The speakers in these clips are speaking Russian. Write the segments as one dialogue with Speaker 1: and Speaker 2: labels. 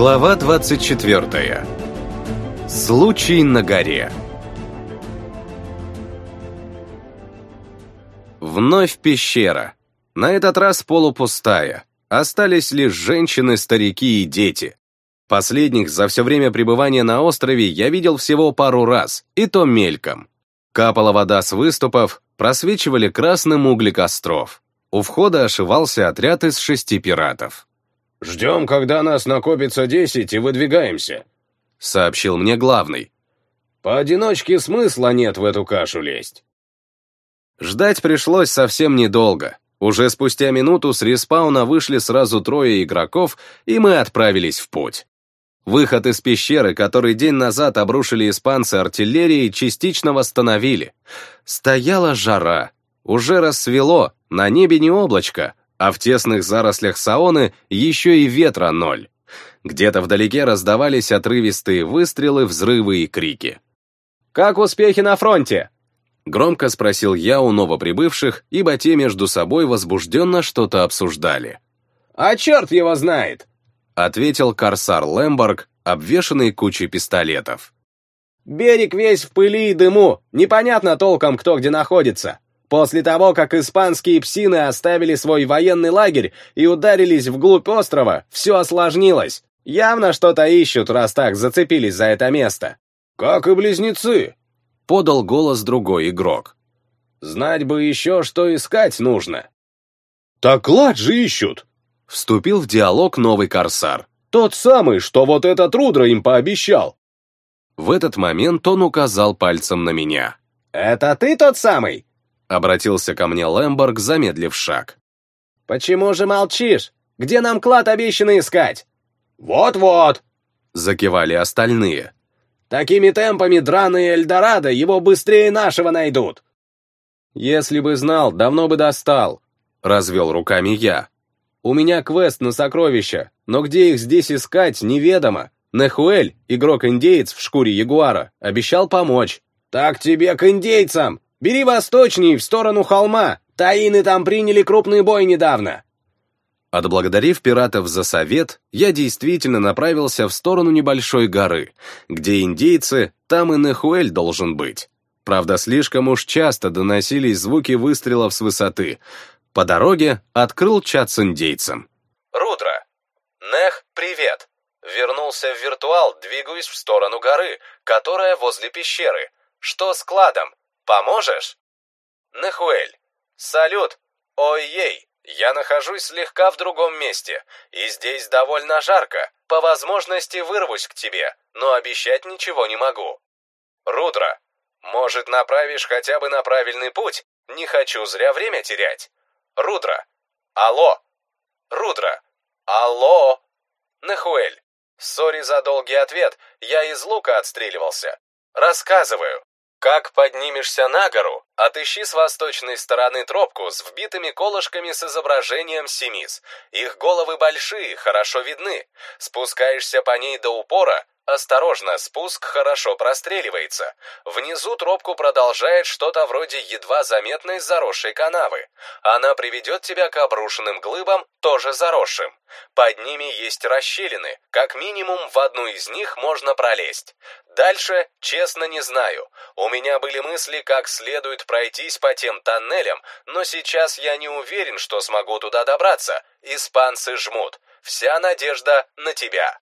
Speaker 1: Глава 24. Случай на горе. Вновь пещера. На этот раз полупустая. Остались лишь женщины, старики и дети. Последних за все время пребывания на острове я видел всего пару раз, и то мельком. Капала вода с выступов, просвечивали красным угли костров. У входа ошивался отряд из шести пиратов.
Speaker 2: «Ждем, когда нас накопится десять, и выдвигаемся», — сообщил мне главный. «Поодиночке смысла нет в эту кашу лезть».
Speaker 1: Ждать пришлось совсем недолго. Уже спустя минуту с респауна вышли сразу трое игроков, и мы отправились в путь. Выход из пещеры, который день назад обрушили испанцы артиллерией, частично восстановили. Стояла жара. Уже рассвело, на небе не облачко, а в тесных зарослях Саоны еще и ветра ноль. Где-то вдалеке раздавались отрывистые выстрелы, взрывы и крики.
Speaker 3: «Как успехи на фронте?»
Speaker 1: Громко спросил я у новоприбывших, ибо те между собой возбужденно что-то обсуждали.
Speaker 3: «А черт его знает!»
Speaker 1: Ответил корсар Лэмборг, обвешанный кучей пистолетов.
Speaker 3: «Берег весь в пыли и дыму, непонятно толком, кто где находится. После того, как испанские псины оставили свой военный лагерь и ударились вглубь острова, все осложнилось. Явно что-то ищут, раз так зацепились за это место.
Speaker 2: «Как и близнецы», —
Speaker 1: подал голос другой игрок.
Speaker 2: «Знать бы еще, что искать нужно».
Speaker 4: «Так лад же ищут!»
Speaker 1: — вступил в диалог новый корсар.
Speaker 4: «Тот самый, что вот этот Рудро им пообещал».
Speaker 1: В этот момент он указал пальцем на меня.
Speaker 3: «Это ты тот самый?»
Speaker 1: Обратился ко мне Лэмборг, замедлив шаг.
Speaker 3: «Почему же молчишь? Где нам клад обещанный искать?»
Speaker 2: «Вот-вот!»
Speaker 1: Закивали остальные.
Speaker 3: «Такими темпами драные Эльдорадо его быстрее нашего найдут!»
Speaker 1: «Если бы знал, давно бы достал», — развел руками я. «У меня квест на сокровища, но где их здесь искать, неведомо. Нехуэль, игрок-индеец в шкуре ягуара, обещал помочь».
Speaker 3: «Так тебе к индейцам! Бери восточней, в сторону холма. Таины там приняли крупный бой недавно.
Speaker 1: Отблагодарив пиратов за совет, я действительно направился в сторону небольшой горы, где индейцы, там и Нехуэль должен быть. Правда, слишком уж часто доносились звуки выстрелов с высоты. По дороге открыл чат с индейцем.
Speaker 5: «Рудра! Нех, привет! Вернулся в виртуал, двигаюсь в сторону горы, которая возле пещеры. Что с кладом? Поможешь? Нахуэль. Салют. Ой-ей. Я нахожусь слегка в другом месте, и здесь довольно жарко. По возможности вырвусь к тебе, но обещать ничего не могу. Рудра. Может, направишь хотя бы на правильный путь? Не хочу зря время терять. Рудра. Алло. Рудра. Алло. Нахуэль. Сори за долгий ответ, я из лука отстреливался. Рассказываю. Как поднимешься на гору, отыщи с восточной стороны тропку с вбитыми колышками с изображением семис. Их головы большие, хорошо видны. Спускаешься по ней до упора, Осторожно, спуск хорошо простреливается. Внизу тропку продолжает что-то вроде едва заметной заросшей канавы. Она приведет тебя к обрушенным глыбам, тоже заросшим. Под ними есть расщелины, как минимум в одну из них можно пролезть. Дальше, честно, не знаю. У меня были мысли, как следует пройтись по тем тоннелям, но сейчас я не уверен, что смогу туда добраться. Испанцы жмут. Вся надежда на тебя.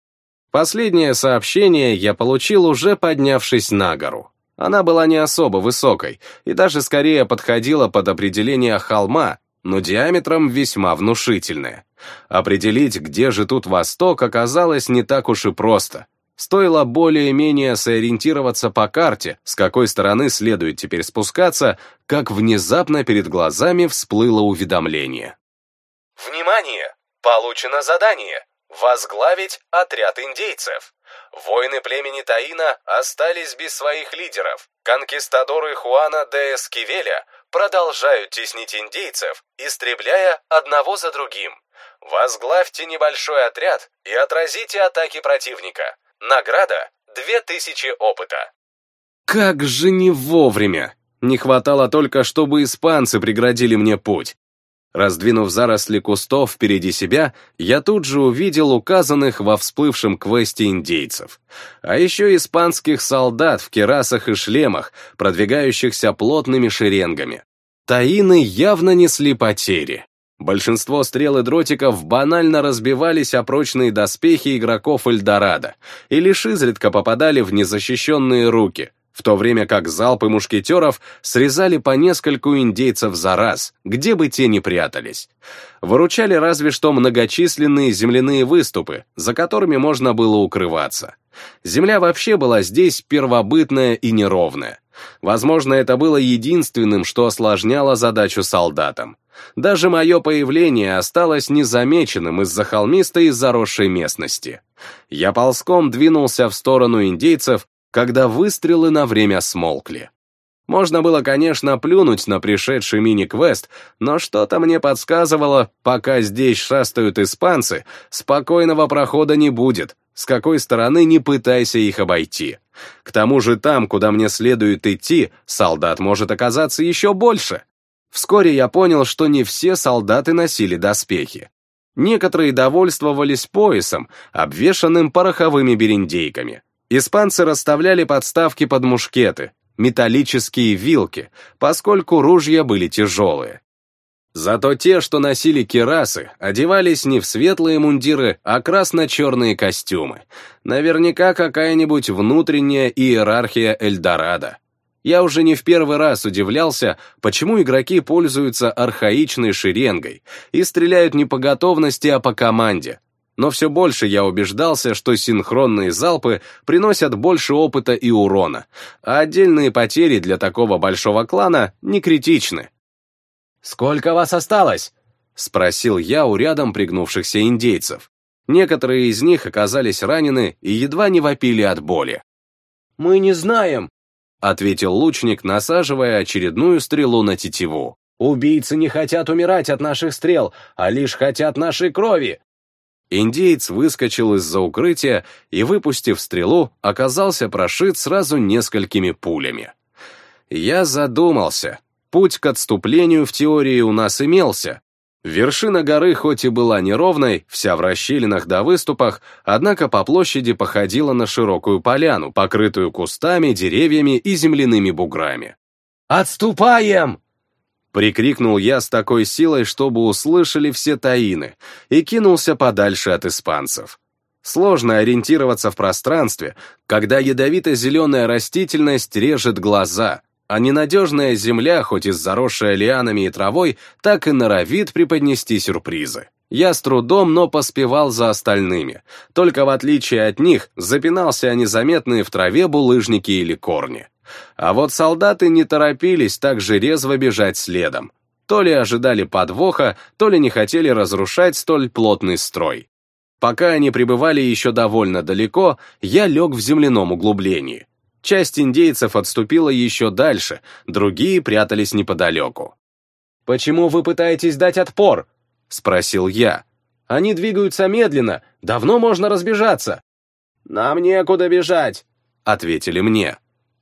Speaker 1: Последнее сообщение я получил уже поднявшись на гору. Она была не особо высокой и даже скорее подходила под определение холма, но диаметром весьма внушительная. Определить, где же тут восток, оказалось не так уж и просто. Стоило более-менее сориентироваться по карте, с какой стороны следует теперь спускаться, как внезапно перед глазами всплыло уведомление.
Speaker 5: «Внимание! Получено задание! Возглавить отряд индейцев. Воины племени Таина остались без своих лидеров. Конкистадоры Хуана де Эскивеля продолжают теснить индейцев, истребляя одного за другим. Возглавьте небольшой отряд и отразите атаки противника. Награда — две тысячи опыта.
Speaker 1: Как же не вовремя! Не хватало только, чтобы испанцы преградили мне путь. Раздвинув заросли кустов впереди себя, я тут же увидел указанных во всплывшем квесте индейцев. А еще испанских солдат в керасах и шлемах, продвигающихся плотными шеренгами. Таины явно несли потери. Большинство стрел и дротиков банально разбивались о прочные доспехи игроков Эльдорадо и лишь изредка попадали в незащищенные руки, в то время как залпы мушкетеров срезали по нескольку индейцев за раз, где бы те ни прятались. Выручали разве что многочисленные земляные выступы, за которыми можно было укрываться. Земля вообще была здесь первобытная и неровная. Возможно, это было единственным, что осложняло задачу солдатам. Даже мое появление осталось незамеченным из-за холмистой и заросшей местности. Я ползком двинулся в сторону индейцев, когда выстрелы на время смолкли. Можно было, конечно, плюнуть на пришедший мини-квест, но что-то мне подсказывало, пока здесь шастают испанцы, спокойного прохода не будет, с какой стороны не пытайся их обойти. К тому же там, куда мне следует идти, солдат может оказаться еще больше. Вскоре я понял, что не все солдаты носили доспехи. Некоторые довольствовались поясом, обвешанным пороховыми берендейками. Испанцы расставляли подставки под мушкеты, металлические вилки, поскольку ружья были тяжелые. Зато те, что носили кирасы, одевались не в светлые мундиры, а красно-черные костюмы. Наверняка какая-нибудь внутренняя иерархия Эльдорадо. Я уже не в первый раз удивлялся, почему игроки пользуются архаичной шеренгой и стреляют не по готовности, а по команде, но все больше я убеждался, что синхронные залпы приносят больше опыта и урона, а отдельные потери для такого большого клана не критичны.
Speaker 3: «Сколько вас осталось?» — спросил я у рядом пригнувшихся индейцев. Некоторые из них оказались ранены и едва не вопили от боли.
Speaker 2: «Мы не знаем», —
Speaker 3: ответил лучник, насаживая очередную стрелу на тетиву.
Speaker 2: «Убийцы не хотят умирать от наших стрел, а лишь хотят нашей крови.
Speaker 3: Индеец выскочил из-за укрытия и, выпустив стрелу, оказался прошит сразу несколькими пулями. Я задумался. Путь к отступлению в теории у нас имелся. Вершина горы хоть и была неровной, вся в расщелинах да выступах, однако по площади походила на широкую поляну, покрытую кустами, деревьями и земляными буграми.
Speaker 2: «Отступаем!»
Speaker 3: Прикрикнул я с такой силой, чтобы услышали все таины, и кинулся подальше от испанцев. Сложно ориентироваться в пространстве, когда ядовито-зеленая растительность режет глаза, а ненадежная земля, хоть и заросшая лианами и травой, так и норовит преподнести сюрпризы. Я с трудом, но поспевал за остальными. Только в отличие от них, запинался о незаметные в траве булыжники или корни. А вот солдаты не торопились так же резво бежать следом. То ли ожидали подвоха, то ли не хотели разрушать столь плотный строй. Пока они пребывали еще довольно далеко, я лег в земляном углублении. Часть индейцев отступила еще дальше, другие прятались неподалеку.
Speaker 2: «Почему вы пытаетесь дать отпор?» — спросил я. «Они двигаются медленно, давно можно разбежаться». «Нам некуда бежать», — ответили мне.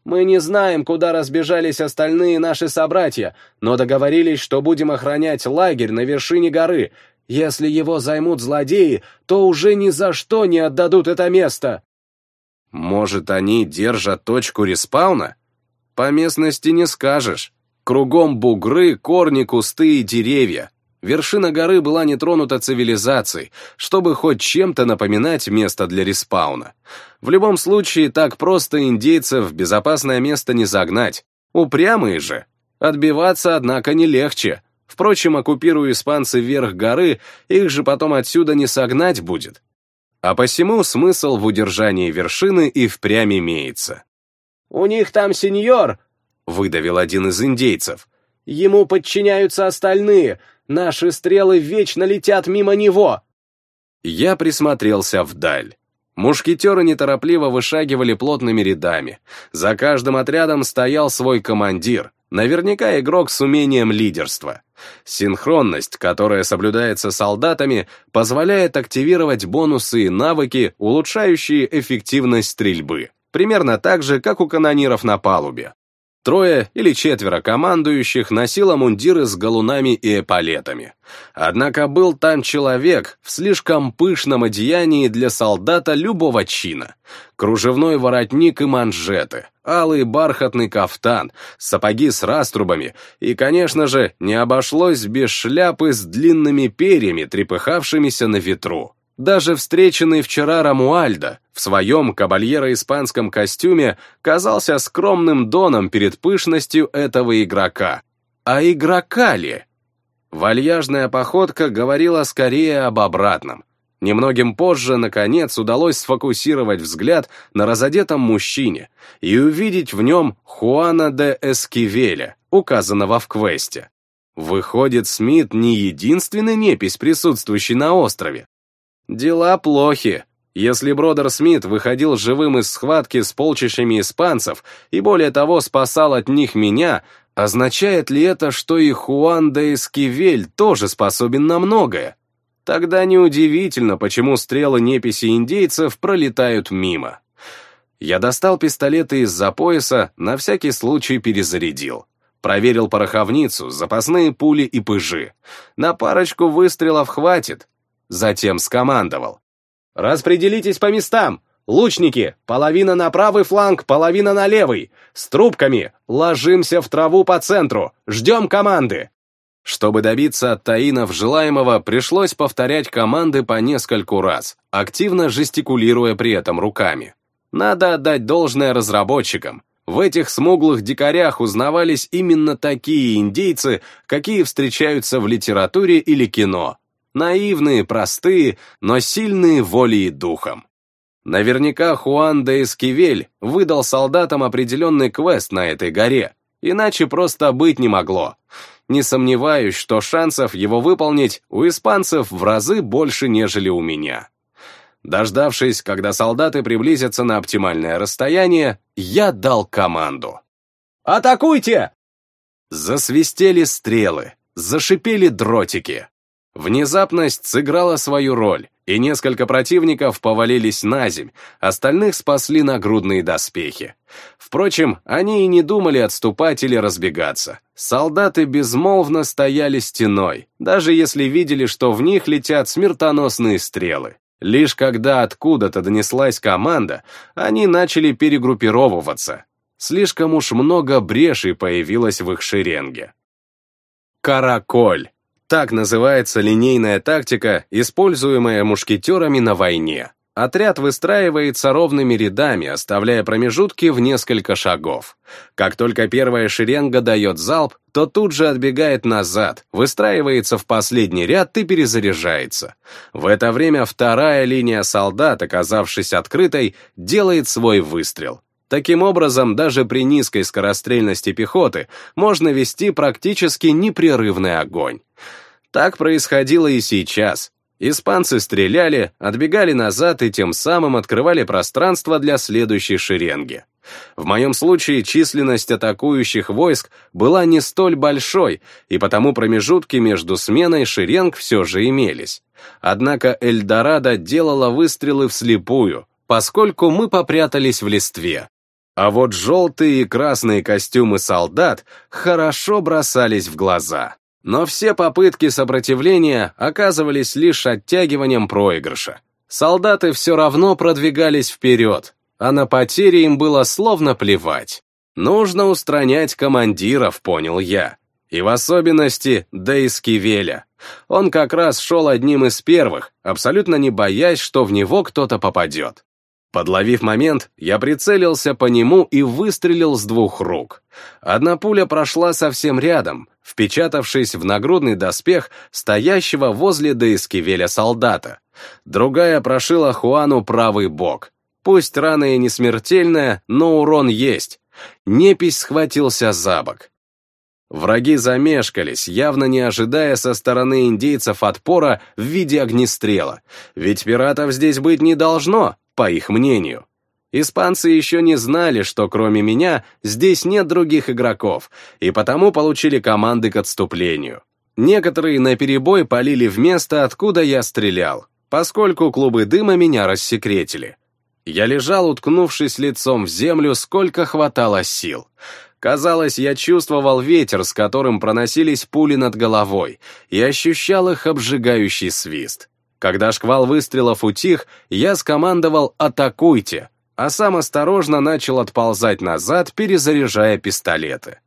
Speaker 2: Мы не знаем, куда разбежались остальные наши собратья, но договорились, что будем охранять лагерь на вершине горы. Если его займут злодеи, то уже ни за что не отдадут это место.
Speaker 3: Может, они держат точку респауна? По местности не скажешь. Кругом бугры, корни, кусты и деревья. Вершина горы была не тронута цивилизацией, чтобы хоть чем-то напоминать место для респауна. В любом случае, так просто индейцев в безопасное место не загнать. Упрямые же. Отбиваться, однако, не легче. Впрочем, оккупируя испанцы вверх горы, их же потом отсюда не согнать будет. А посему смысл в удержании вершины и впрямь имеется.
Speaker 2: «У них там сеньор!» — выдавил один из индейцев. «Ему подчиняются остальные, Наши стрелы вечно летят мимо него!»
Speaker 3: Я присмотрелся вдаль. Мушкетеры неторопливо вышагивали плотными рядами. За каждым отрядом стоял свой командир, наверняка игрок с умением лидерства. Синхронность, которая соблюдается солдатами, позволяет активировать бонусы и навыки, улучшающие эффективность стрельбы. Примерно так же, как у канониров на палубе.
Speaker 1: Трое или четверо командующих носило мундиры с галунами и эполетами. Однако был там человек в слишком пышном одеянии для солдата любого чина. Кружевной воротник и манжеты, алый бархатный кафтан, сапоги с раструбами и, конечно же, не обошлось без шляпы с длинными перьями, трепыхавшимися на ветру. Даже встреченный вчера Рамуальдо в своем кабальеро-испанском костюме казался скромным доном перед пышностью этого игрока. А игрока ли? Вальяжная походка говорила скорее об обратном. Немногим позже, наконец, удалось сфокусировать взгляд на разодетом мужчине и увидеть в нем Хуана де Эскивеля, указанного в квесте. Выходит, Смит не единственный непись, присутствующий на острове. Дела плохи. Если Бродер Смит выходил живым из схватки с полчищами испанцев и более того спасал от них меня, означает ли это, что и Хуан де Эскивель тоже способен на многое? Тогда неудивительно, почему стрелы неписи индейцев пролетают мимо. Я достал пистолеты из-за пояса, на всякий случай перезарядил. Проверил пороховницу, запасные пули и пыжи. На парочку выстрелов хватит, Затем скомандовал. «Распределитесь по местам! Лучники, половина на правый фланг, половина на левый! С трубками! Ложимся в траву по центру! Ждем команды!» Чтобы добиться от таинов желаемого, пришлось повторять команды по нескольку раз, активно жестикулируя при этом руками. Надо отдать должное разработчикам. В этих смуглых дикарях узнавались именно такие индейцы, какие встречаются в литературе или кино, Наивные, простые, но сильные волей и духом. Наверняка Хуан де Эскивель выдал солдатам определенный квест на этой горе, иначе просто быть не могло. Не сомневаюсь, что шансов его выполнить у испанцев в разы больше, нежели у меня. Дождавшись, когда солдаты приблизятся на оптимальное расстояние, я дал команду.
Speaker 3: «Атакуйте!»
Speaker 1: Засвистели стрелы, зашипели дротики. Внезапность сыграла свою роль, и несколько противников повалились на земь, остальных спасли нагрудные доспехи. Впрочем, они и не думали отступать или разбегаться. Солдаты безмолвно стояли стеной, даже если видели, что в них летят смертоносные стрелы. Лишь когда откуда-то донеслась команда, они начали перегруппировываться. Слишком уж много брешей появилось в их шеренге. Караколь. Так называется линейная тактика, используемая мушкетерами на войне. Отряд выстраивается ровными рядами, оставляя промежутки в несколько шагов. Как только первая шеренга дает залп, то тут же отбегает назад, выстраивается в последний ряд и перезаряжается. В это время вторая линия солдат, оказавшись открытой, делает свой выстрел. Таким образом, даже при низкой скорострельности пехоты можно вести практически непрерывный огонь. Так происходило и сейчас. Испанцы стреляли, отбегали назад и тем самым открывали пространство для следующей шеренги. В моем случае численность атакующих войск была не столь большой, и потому промежутки между сменой шеренг все же имелись. Однако Эльдорадо делала выстрелы вслепую, поскольку мы попрятались в листве. А вот желтые и красные костюмы солдат хорошо бросались в глаза. Но все попытки сопротивления оказывались лишь оттягиванием проигрыша. Солдаты все равно продвигались вперед, а на потери им было словно плевать. Нужно устранять командиров, понял я. И в особенности Дейскивеля. Он как раз шел одним из первых, абсолютно не боясь, что в него кто-то попадет. Подловив момент, я прицелился по нему и выстрелил с двух рук. Одна пуля прошла совсем рядом, впечатавшись в нагрудный доспех стоящего возле Деискивеля солдата. Другая прошила Хуану правый бок. Пусть рана и не смертельная, но урон есть. Непись схватился за бок. Враги замешкались, явно не ожидая со стороны индейцев отпора в виде огнестрела. Ведь пиратов здесь быть не должно, по их мнению. Испанцы еще не знали, что кроме меня здесь нет других игроков, и потому получили команды к отступлению. Некоторые наперебой полили в место, откуда я стрелял, поскольку клубы дыма меня рассекретили. Я лежал, уткнувшись лицом в землю, сколько хватало сил. Казалось, я чувствовал ветер, с которым проносились пули над головой, и ощущал их обжигающий свист. Когда шквал выстрелов утих, я скомандовал «Атакуйте!», а сам осторожно начал отползать назад, перезаряжая пистолеты.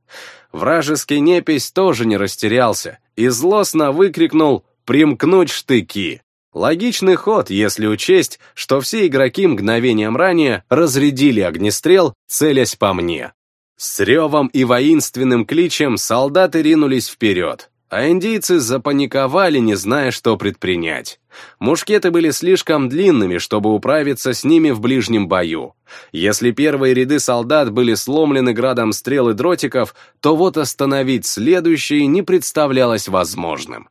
Speaker 1: Вражеский непись тоже не растерялся и злостно выкрикнул «Примкнуть штыки!». Логичный ход, если учесть, что все игроки мгновением ранее разрядили огнестрел, целясь по мне. С ревом и воинственным кличем солдаты ринулись вперед, а индейцы запаниковали, не зная, что предпринять. Мушкеты были слишком длинными, чтобы управиться с ними в ближнем бою. Если первые ряды солдат были сломлены градом стрел и дротиков, то вот остановить следующие не представлялось возможным.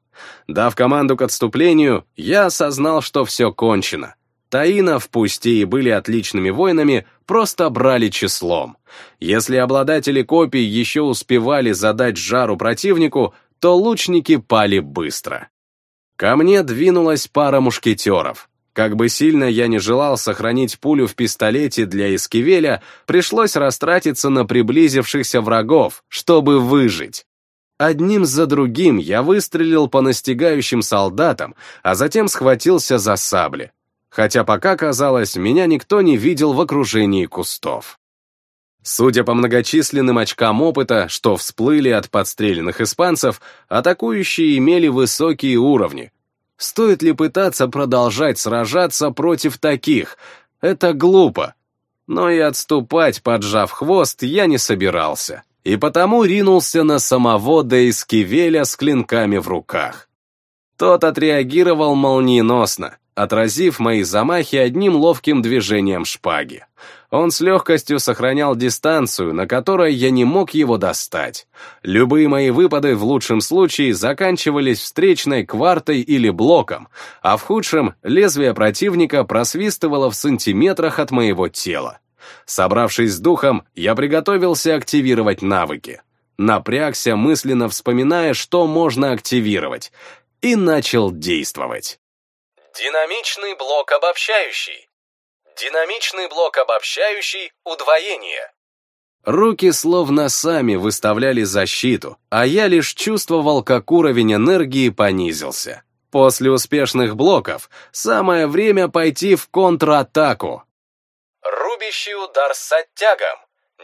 Speaker 1: Дав команду к отступлению, я осознал, что все кончено. Таинов, пусть и были отличными воинами, просто брали числом. Если обладатели копий еще успевали задать жару противнику, то лучники пали быстро. Ко мне двинулась пара мушкетеров. Как бы сильно я не желал сохранить пулю в пистолете для эскивеля, пришлось растратиться на приблизившихся врагов, чтобы выжить. Одним за другим я выстрелил по настигающим солдатам, а затем схватился за сабли хотя пока, казалось, меня никто не видел в окружении кустов. Судя по многочисленным очкам опыта, что всплыли от подстреленных испанцев, атакующие имели высокие уровни. Стоит ли пытаться продолжать сражаться против таких? Это глупо. Но и отступать, поджав хвост, я не собирался. И потому ринулся на самого Дейскивеля с клинками в руках. Тот отреагировал молниеносно, отразив мои замахи одним ловким движением шпаги. Он с легкостью сохранял дистанцию, на которой я не мог его достать. Любые мои выпады в лучшем случае заканчивались встречной квартой или блоком, а в худшем лезвие противника просвистывало в сантиметрах от моего тела. Собравшись с духом, я приготовился активировать навыки. Напрягся, мысленно вспоминая, что можно активировать, и начал действовать.
Speaker 5: Динамичный блок обобщающий. Динамичный блок обобщающий удвоение.
Speaker 1: Руки словно сами выставляли защиту, а я лишь чувствовал, как уровень энергии понизился. После успешных блоков самое время пойти в контратаку.
Speaker 5: Рубящий удар с оттягом.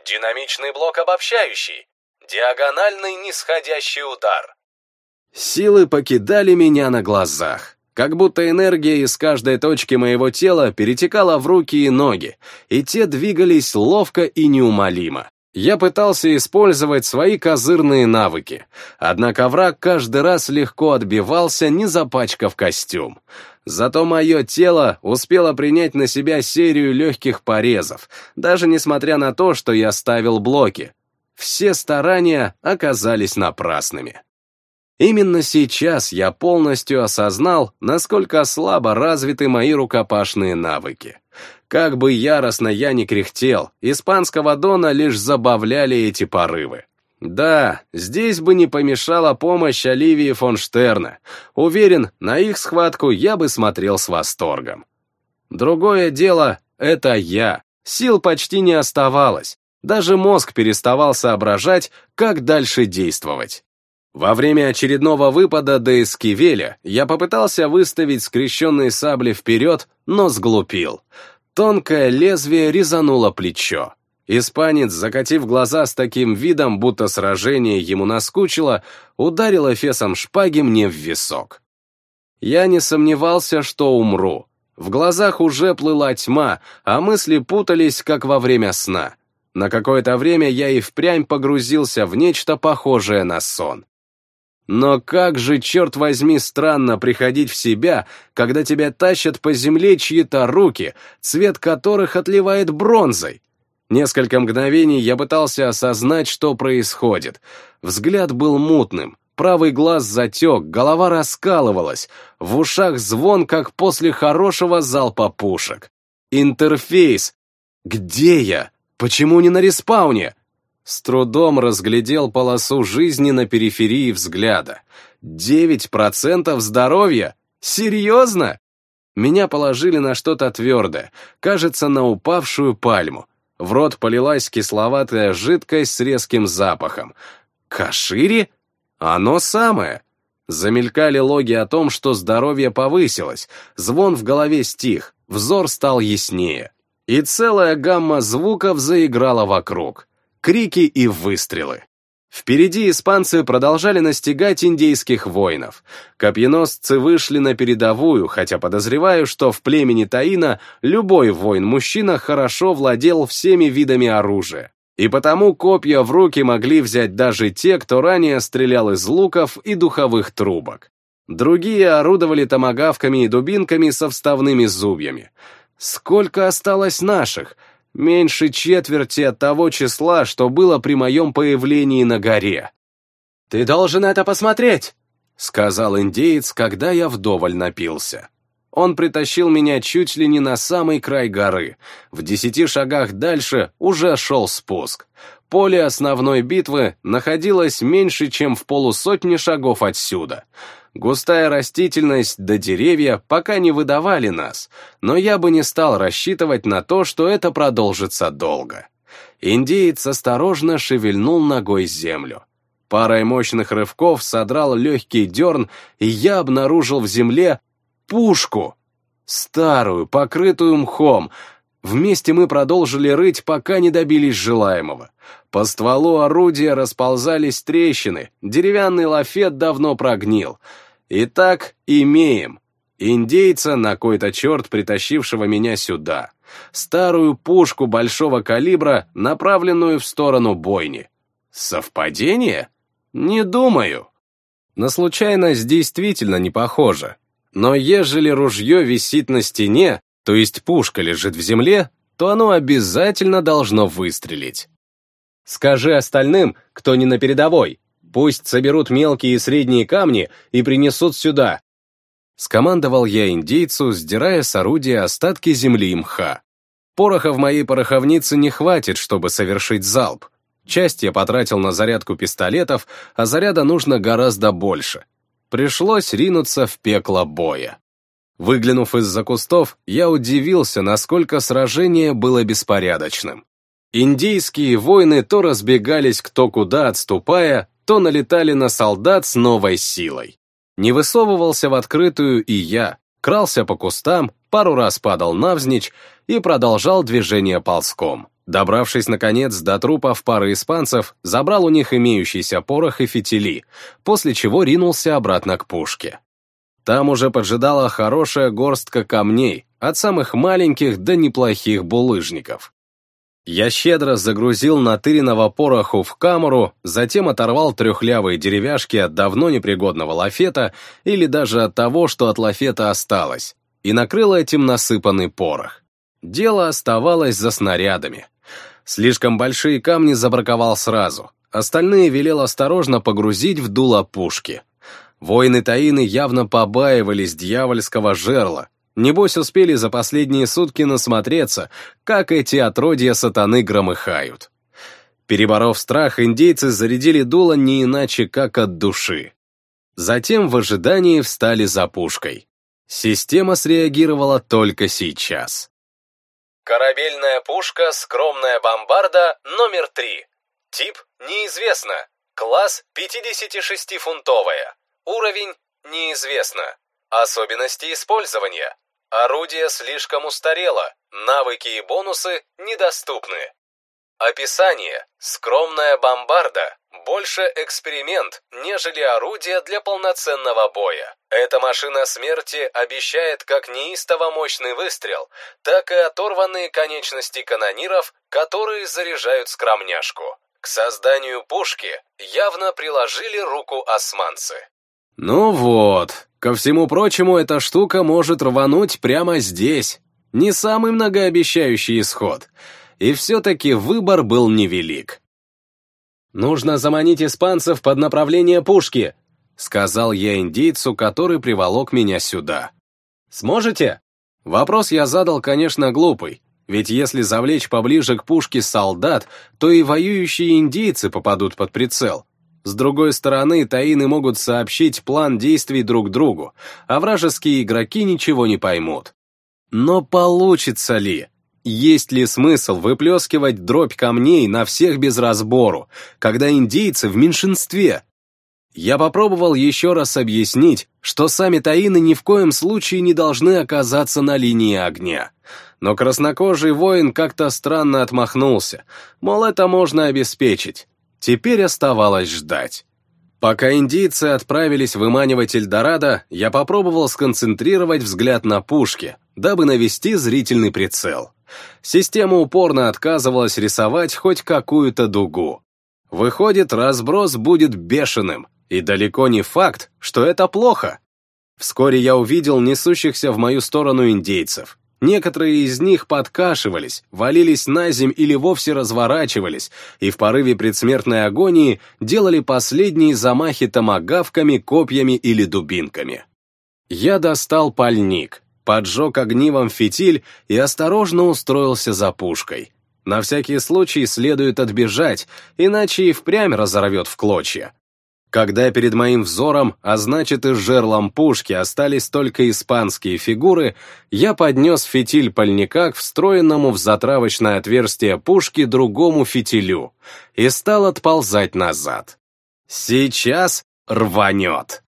Speaker 5: Динамичный блок обобщающий. Диагональный нисходящий удар.
Speaker 1: Силы покидали меня на глазах. Как будто энергия из каждой точки моего тела перетекала в руки и ноги, и те двигались ловко и неумолимо. Я пытался использовать свои козырные навыки, однако враг каждый раз легко отбивался, не запачкав костюм. Зато мое тело успело принять на себя серию легких порезов, даже несмотря на то, что я ставил блоки. Все старания оказались напрасными. Именно сейчас я полностью осознал, насколько слабо развиты мои рукопашные навыки. Как бы яростно я ни кряхтел, испанского дона лишь забавляли эти порывы. Да, здесь бы не помешала помощь Оливии фон Штерна. Уверен, на их схватку я бы смотрел с восторгом. Другое дело — это я. Сил почти не оставалось. Даже мозг переставал соображать, как дальше действовать. Во время очередного выпада до эскивеля я попытался выставить скрещенные сабли вперед, но сглупил. Тонкое лезвие резануло плечо. Испанец, закатив глаза с таким видом, будто сражение ему наскучило, ударил эфесом шпаги мне в висок. Я не сомневался, что умру. В глазах уже плыла тьма, а мысли путались, как во время сна. На какое-то время я и впрямь погрузился в нечто похожее на сон. Но как же, черт возьми, странно приходить в себя, когда тебя тащат по земле чьи-то руки, цвет которых отливает бронзой. Несколько мгновений я пытался осознать, что происходит. Взгляд был мутным, правый глаз затек, голова раскалывалась, в ушах звон, как после хорошего залпа пушек. Интерфейс. Где я? Почему не на респауне? С трудом разглядел полосу жизни на периферии взгляда. Девять процентов здоровья? Серьезно? Меня положили на что-то твердое, кажется, на упавшую пальму. В рот полилась кисловатая жидкость с резким запахом. Кашири? Оно самое. Замелькали логи о том, что здоровье повысилось, звон в голове стих, взор стал яснее. И целая гамма звуков заиграла вокруг. Крики и выстрелы. Впереди испанцы продолжали настигать индейских воинов. Копьеносцы вышли на передовую, хотя подозреваю, что в племени Таина любой воин-мужчина хорошо владел всеми видами оружия. И потому копья в руки могли взять даже те, кто ранее стрелял из луков и духовых трубок. Другие орудовали томагавками и дубинками со вставными зубьями. Сколько осталось наших? Меньше четверти от того числа, что было при моем появлении на горе.
Speaker 2: «Ты должен это посмотреть!»
Speaker 1: — сказал индеец, когда я вдоволь напился. Он притащил меня чуть ли не на самый край горы. В десяти шагах дальше уже шел спуск. Поле основной битвы находилось меньше, чем в полусотни шагов отсюда. Густая растительность да деревья пока не выдавали нас, но я бы не стал рассчитывать на то, что это продолжится долго. Индеец осторожно шевельнул ногой землю. Парой мощных рывков содрал легкий дерн, и я обнаружил в земле пушку. Старую, покрытую мхом. Вместе мы продолжили рыть, пока не добились желаемого. По стволу орудия расползались трещины, деревянный лафет давно прогнил. Итак, имеем. Индейца, на кой-то черт притащившего меня сюда. Старую пушку большого калибра, направленную в сторону бойни. Совпадение? Не думаю. На случайность действительно не похоже. Но ежели ружье висит на стене, то есть пушка лежит в земле, то оно обязательно должно выстрелить.
Speaker 2: Скажи остальным, кто не на передовой, пусть соберут мелкие и средние камни и принесут сюда.
Speaker 1: Скомандовал я индейцу, сдирая с орудия остатки земли и мха. Пороха в моей пороховнице не хватит, чтобы совершить залп. Часть я потратил на зарядку пистолетов, а заряда нужно гораздо больше. Пришлось ринуться в пекло боя. Выглянув из-за кустов, я удивился, насколько сражение было беспорядочным. Индийские воины то разбегались кто куда, отступая, то налетали на солдат с новой силой. Не высовывался в открытую и я, крался по кустам, пару раз падал навзничь и продолжал движение ползком. Добравшись, наконец, до трупов пары испанцев, забрал у них имеющийся порох и фитили, после чего ринулся обратно к пушке. Там уже поджидала хорошая горстка камней, от самых маленьких до неплохих булыжников. Я щедро загрузил натыренного пороху в камеру, затем оторвал трехлявые деревяшки от давно непригодного лафета или даже от того, что от лафета осталось, и накрыл этим насыпанный порох. Дело оставалось за снарядами. Слишком большие камни забраковал сразу. Остальные велел осторожно погрузить в дуло пушки. Воины Таины явно побаивались дьявольского жерла. Небось, успели за последние сутки насмотреться, как эти отродья сатаны громыхают. Переборов страх, индейцы зарядили дуло не иначе, как от души. Затем в ожидании встали за пушкой. Система среагировала только сейчас.
Speaker 5: Корабельная пушка «Скромная бомбарда» номер 3. Тип неизвестно. Класс 56-фунтовая. Уровень неизвестно. Особенности использования. Орудие слишком устарело. Навыки и бонусы недоступны. Описание. Скромная бомбарда. Больше эксперимент, нежели орудие для полноценного боя. Эта машина смерти обещает как неистово мощный выстрел, так и оторванные конечности канониров, которые заряжают скромняшку. К созданию пушки явно приложили руку османцы.
Speaker 1: Ну вот, ко всему прочему, эта штука может рвануть прямо здесь. Не самый многообещающий исход — и все-таки выбор был невелик.
Speaker 2: «Нужно заманить испанцев под направление пушки»,
Speaker 1: сказал я индейцу, который приволок меня сюда.
Speaker 2: «Сможете?»
Speaker 1: Вопрос я задал, конечно, глупый, ведь если завлечь поближе к пушке солдат, то и воюющие индейцы попадут под прицел. С другой стороны, таины могут сообщить план действий друг другу, а вражеские игроки ничего не поймут. Но получится ли? Есть ли смысл выплескивать дробь камней на всех без разбору, когда индейцы в меньшинстве? Я попробовал еще раз объяснить, что сами таины ни в коем случае не должны оказаться на линии огня. Но краснокожий воин как-то странно отмахнулся, мол, это можно обеспечить. Теперь оставалось ждать. Пока индийцы отправились выманивать Эльдорадо, я попробовал сконцентрировать взгляд на пушке, дабы навести зрительный прицел. Система упорно отказывалась рисовать хоть какую-то дугу. Выходит, разброс будет бешеным, и далеко не факт, что это плохо. Вскоре я увидел несущихся в мою сторону индейцев. Некоторые из них подкашивались, валились на земь или вовсе разворачивались, и в порыве предсмертной агонии делали последние замахи томагавками, копьями или дубинками. Я достал пальник, поджег огнивом фитиль и осторожно устроился за пушкой. На всякий случай следует отбежать, иначе и впрямь разорвет в клочья. Когда перед моим взором, а значит и жерлом пушки, остались только испанские фигуры, я поднес фитиль пальника к встроенному в затравочное отверстие пушки другому фитилю и стал отползать назад. Сейчас рванет.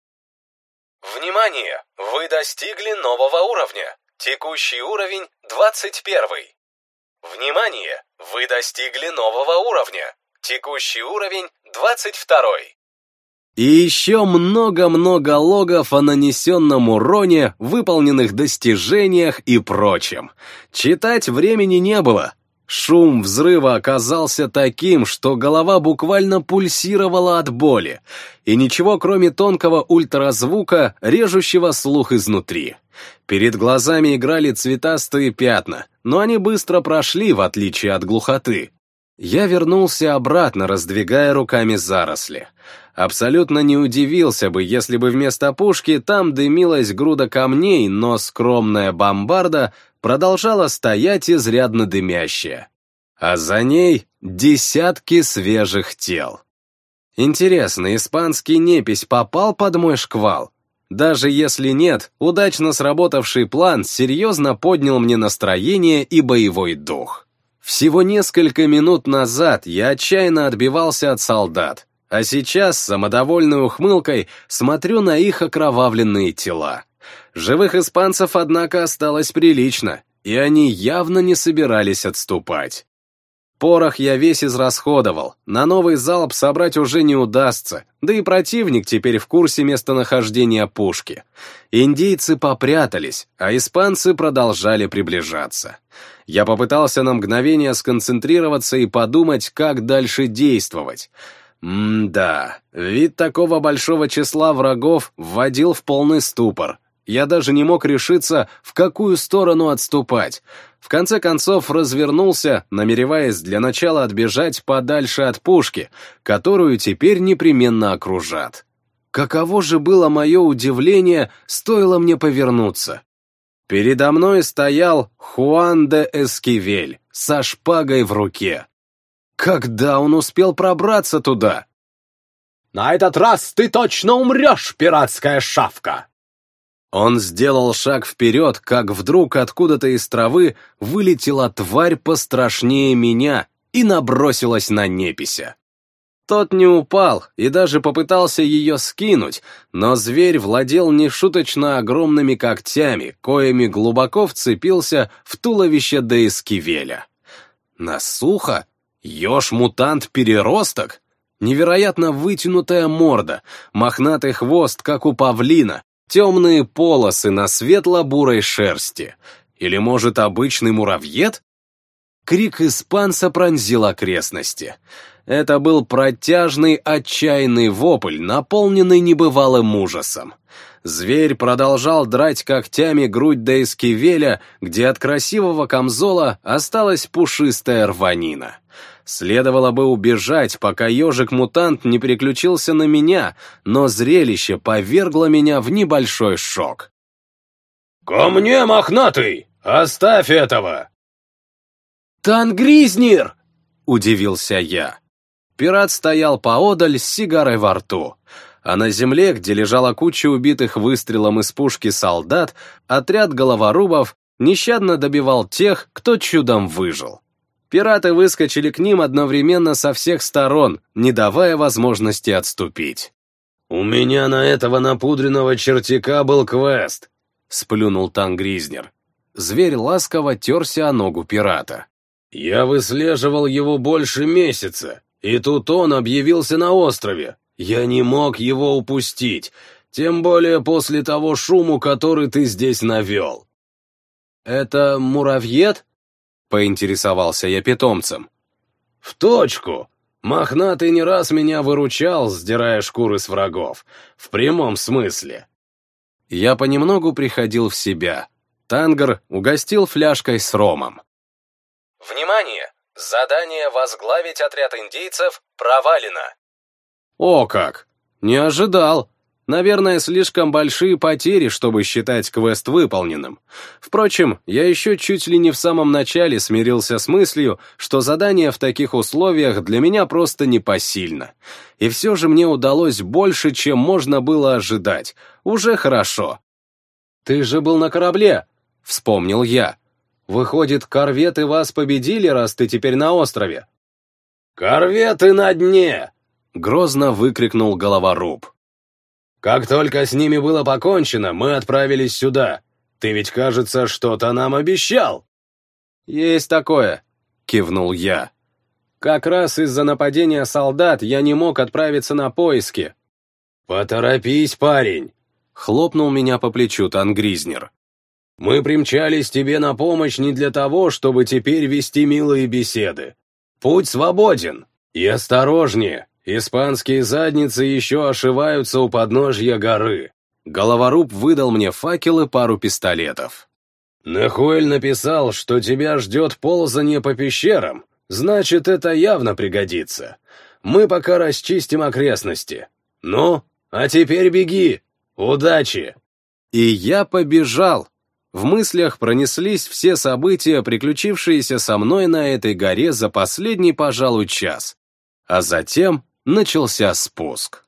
Speaker 5: Внимание! Вы достигли нового уровня. Текущий уровень 21. Внимание! Вы достигли нового уровня. Текущий уровень 22.
Speaker 1: И еще много-много логов о нанесенном уроне, выполненных достижениях и прочем. Читать времени не было. Шум взрыва оказался таким, что голова буквально пульсировала от боли, и ничего кроме тонкого ультразвука, режущего слух изнутри. Перед глазами играли цветастые пятна, но они быстро прошли, в отличие от глухоты. Я вернулся обратно, раздвигая руками заросли. Абсолютно не удивился бы, если бы вместо пушки там дымилась груда камней, но скромная бомбарда продолжала стоять изрядно дымящая. А за ней десятки свежих тел. Интересно, испанский непись попал под мой шквал? Даже если нет, удачно сработавший план серьезно поднял мне настроение и боевой дух. Всего несколько минут назад я отчаянно отбивался от солдат, а сейчас самодовольной ухмылкой смотрю на их окровавленные тела. Живых испанцев, однако, осталось прилично, и они явно не собирались отступать. Порох я весь израсходовал, на новый залп собрать уже не удастся, да и противник теперь в курсе местонахождения пушки. Индийцы попрятались, а испанцы продолжали приближаться. Я попытался на мгновение сконцентрироваться и подумать, как дальше действовать. М-да, вид такого большого числа врагов вводил в полный ступор. Я даже не мог решиться, в какую сторону отступать. В конце концов развернулся, намереваясь для начала отбежать подальше от пушки, которую теперь непременно окружат. Каково же было мое удивление, стоило мне повернуться. Передо мной стоял Хуан де Эскивель со шпагой в руке. Когда он успел пробраться туда?
Speaker 3: «На этот раз ты точно умрешь, пиратская шавка!»
Speaker 1: Он сделал шаг вперед, как вдруг откуда-то из травы вылетела тварь пострашнее меня и набросилась на непися. Тот не упал и даже попытался ее скинуть, но зверь владел нешуточно огромными когтями, коими глубоко вцепился в туловище Деискивеля. Насухо Ёж-мутант-переросток? Невероятно вытянутая морда, мохнатый хвост, как у павлина, темные полосы на светло-бурой шерсти. Или, может, обычный муравьед? Крик испанца пронзил окрестности. Это был протяжный, отчаянный вопль, наполненный небывалым ужасом. Зверь продолжал драть когтями грудь до эскивеля, где от красивого камзола осталась пушистая рванина. Следовало бы убежать, пока ежик-мутант не переключился на меня, но зрелище повергло меня в небольшой шок.
Speaker 4: «Ко мне, мохнатый! Оставь этого!»
Speaker 1: «Тангризнер!» — удивился я. Пират стоял поодаль с сигарой во рту, а на земле, где лежала куча убитых выстрелом из пушки солдат, отряд головорубов нещадно добивал тех, кто чудом выжил. Пираты выскочили к ним одновременно со всех сторон, не давая возможности отступить.
Speaker 4: «У меня на этого напудренного чертяка был квест», —
Speaker 1: сплюнул Тангризнер. Зверь ласково терся о ногу пирата.
Speaker 4: «Я выслеживал его больше месяца, и тут он объявился на острове. Я не мог его упустить, тем более после того шуму, который ты здесь навел».
Speaker 1: «Это муравьед?» — поинтересовался я питомцем.
Speaker 4: «В точку! Мохнатый не раз меня выручал, сдирая шкуры с врагов. В прямом смысле».
Speaker 1: Я понемногу приходил в себя. Тангар угостил фляжкой с ромом.
Speaker 5: «Внимание! Задание возглавить отряд индейцев провалено!»
Speaker 1: «О как! Не ожидал!» Наверное, слишком большие потери, чтобы считать квест выполненным. Впрочем, я еще чуть ли не в самом начале смирился с мыслью, что задание в таких условиях для меня просто непосильно. И все же мне удалось больше, чем можно было ожидать. Уже хорошо. «Ты же был на корабле», — вспомнил я. «Выходит, корветы вас победили, раз ты теперь на острове?»
Speaker 4: «Корветы на дне!»
Speaker 1: — грозно выкрикнул головоруб.
Speaker 4: Как только с ними было покончено, мы отправились сюда. Ты ведь, кажется, что-то нам обещал.
Speaker 1: Есть такое, кивнул я. Как раз из-за нападения солдат я не мог отправиться на поиски.
Speaker 4: Поторопись, парень,
Speaker 1: хлопнул меня по плечу Тангризнер.
Speaker 4: Мы примчались тебе на помощь не для того, чтобы теперь вести милые беседы. Путь свободен. И осторожнее, Испанские задницы еще ошиваются у подножья горы.
Speaker 1: Головоруб выдал мне факел и пару пистолетов.
Speaker 4: Нахуэль написал, что тебя ждет ползание по пещерам. Значит, это явно пригодится. Мы пока расчистим окрестности. Ну, а теперь беги. Удачи!»
Speaker 1: И я побежал. В мыслях пронеслись все события, приключившиеся со мной на этой горе за последний, пожалуй, час. А затем начался спуск.